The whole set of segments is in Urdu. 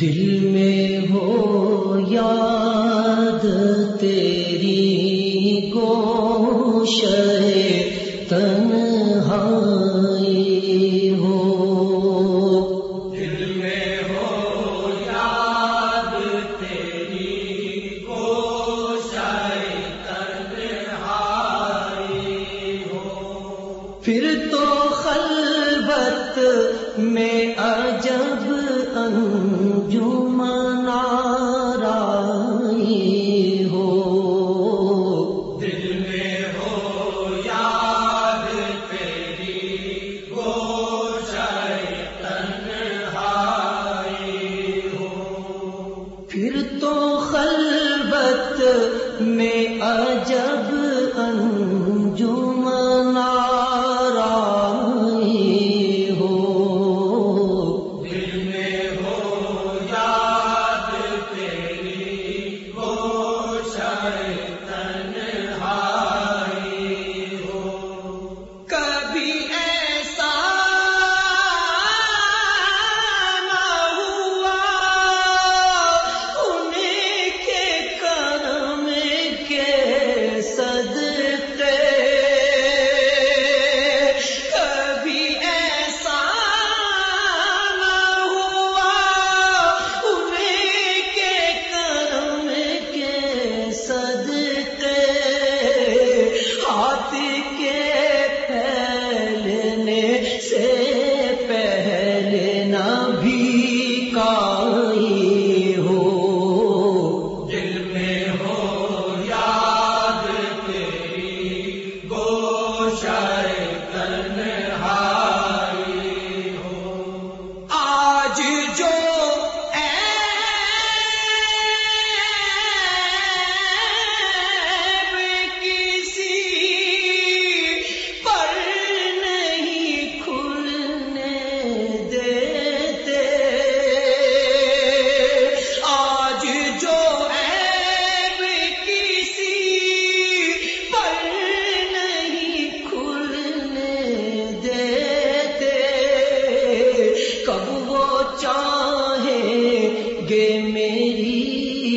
دل میں ہو یاد تیری گوشہ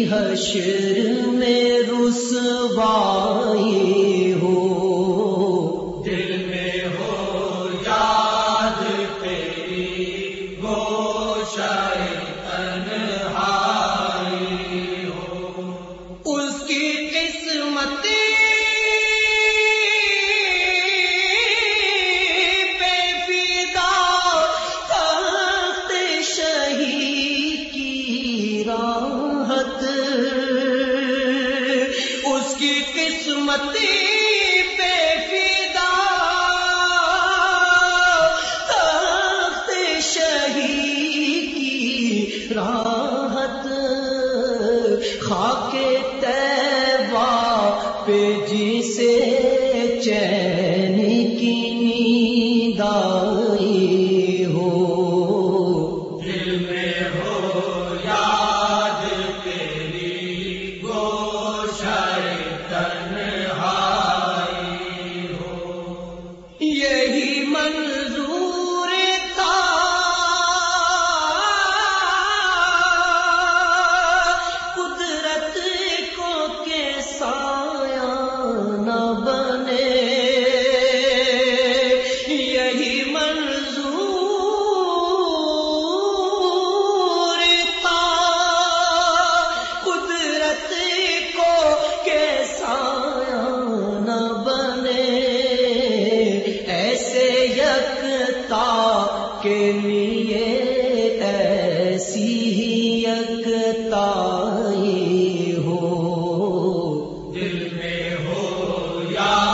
حشر میں رسوائی امتی پہ فدا تخت شہی کی راحت خاک تیوا پہ سے چین کے لیے ایسی ہی یکتا ہو۔ دل میں ہو یا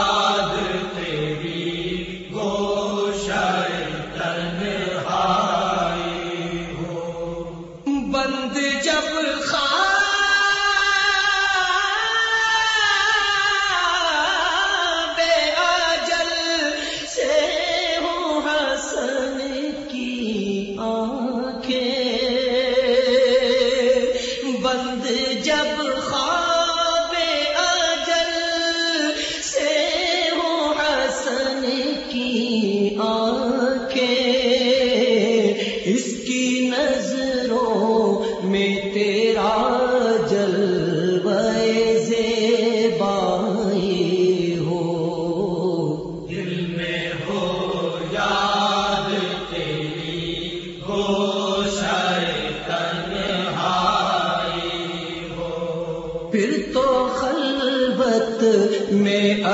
بند جب خواہ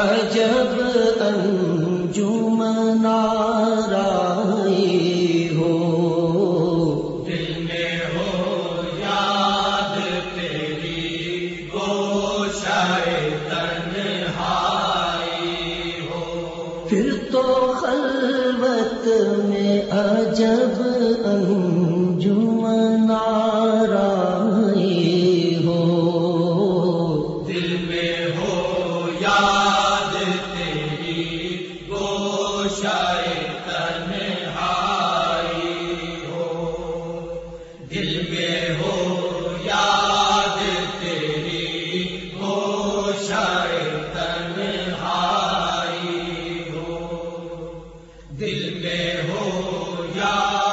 جب انجمنا رائی ہو۔ یاد تیری گو شائے تنہائی ہو۔ پھر تو خلوت میں عجب ان دل میں ہو یا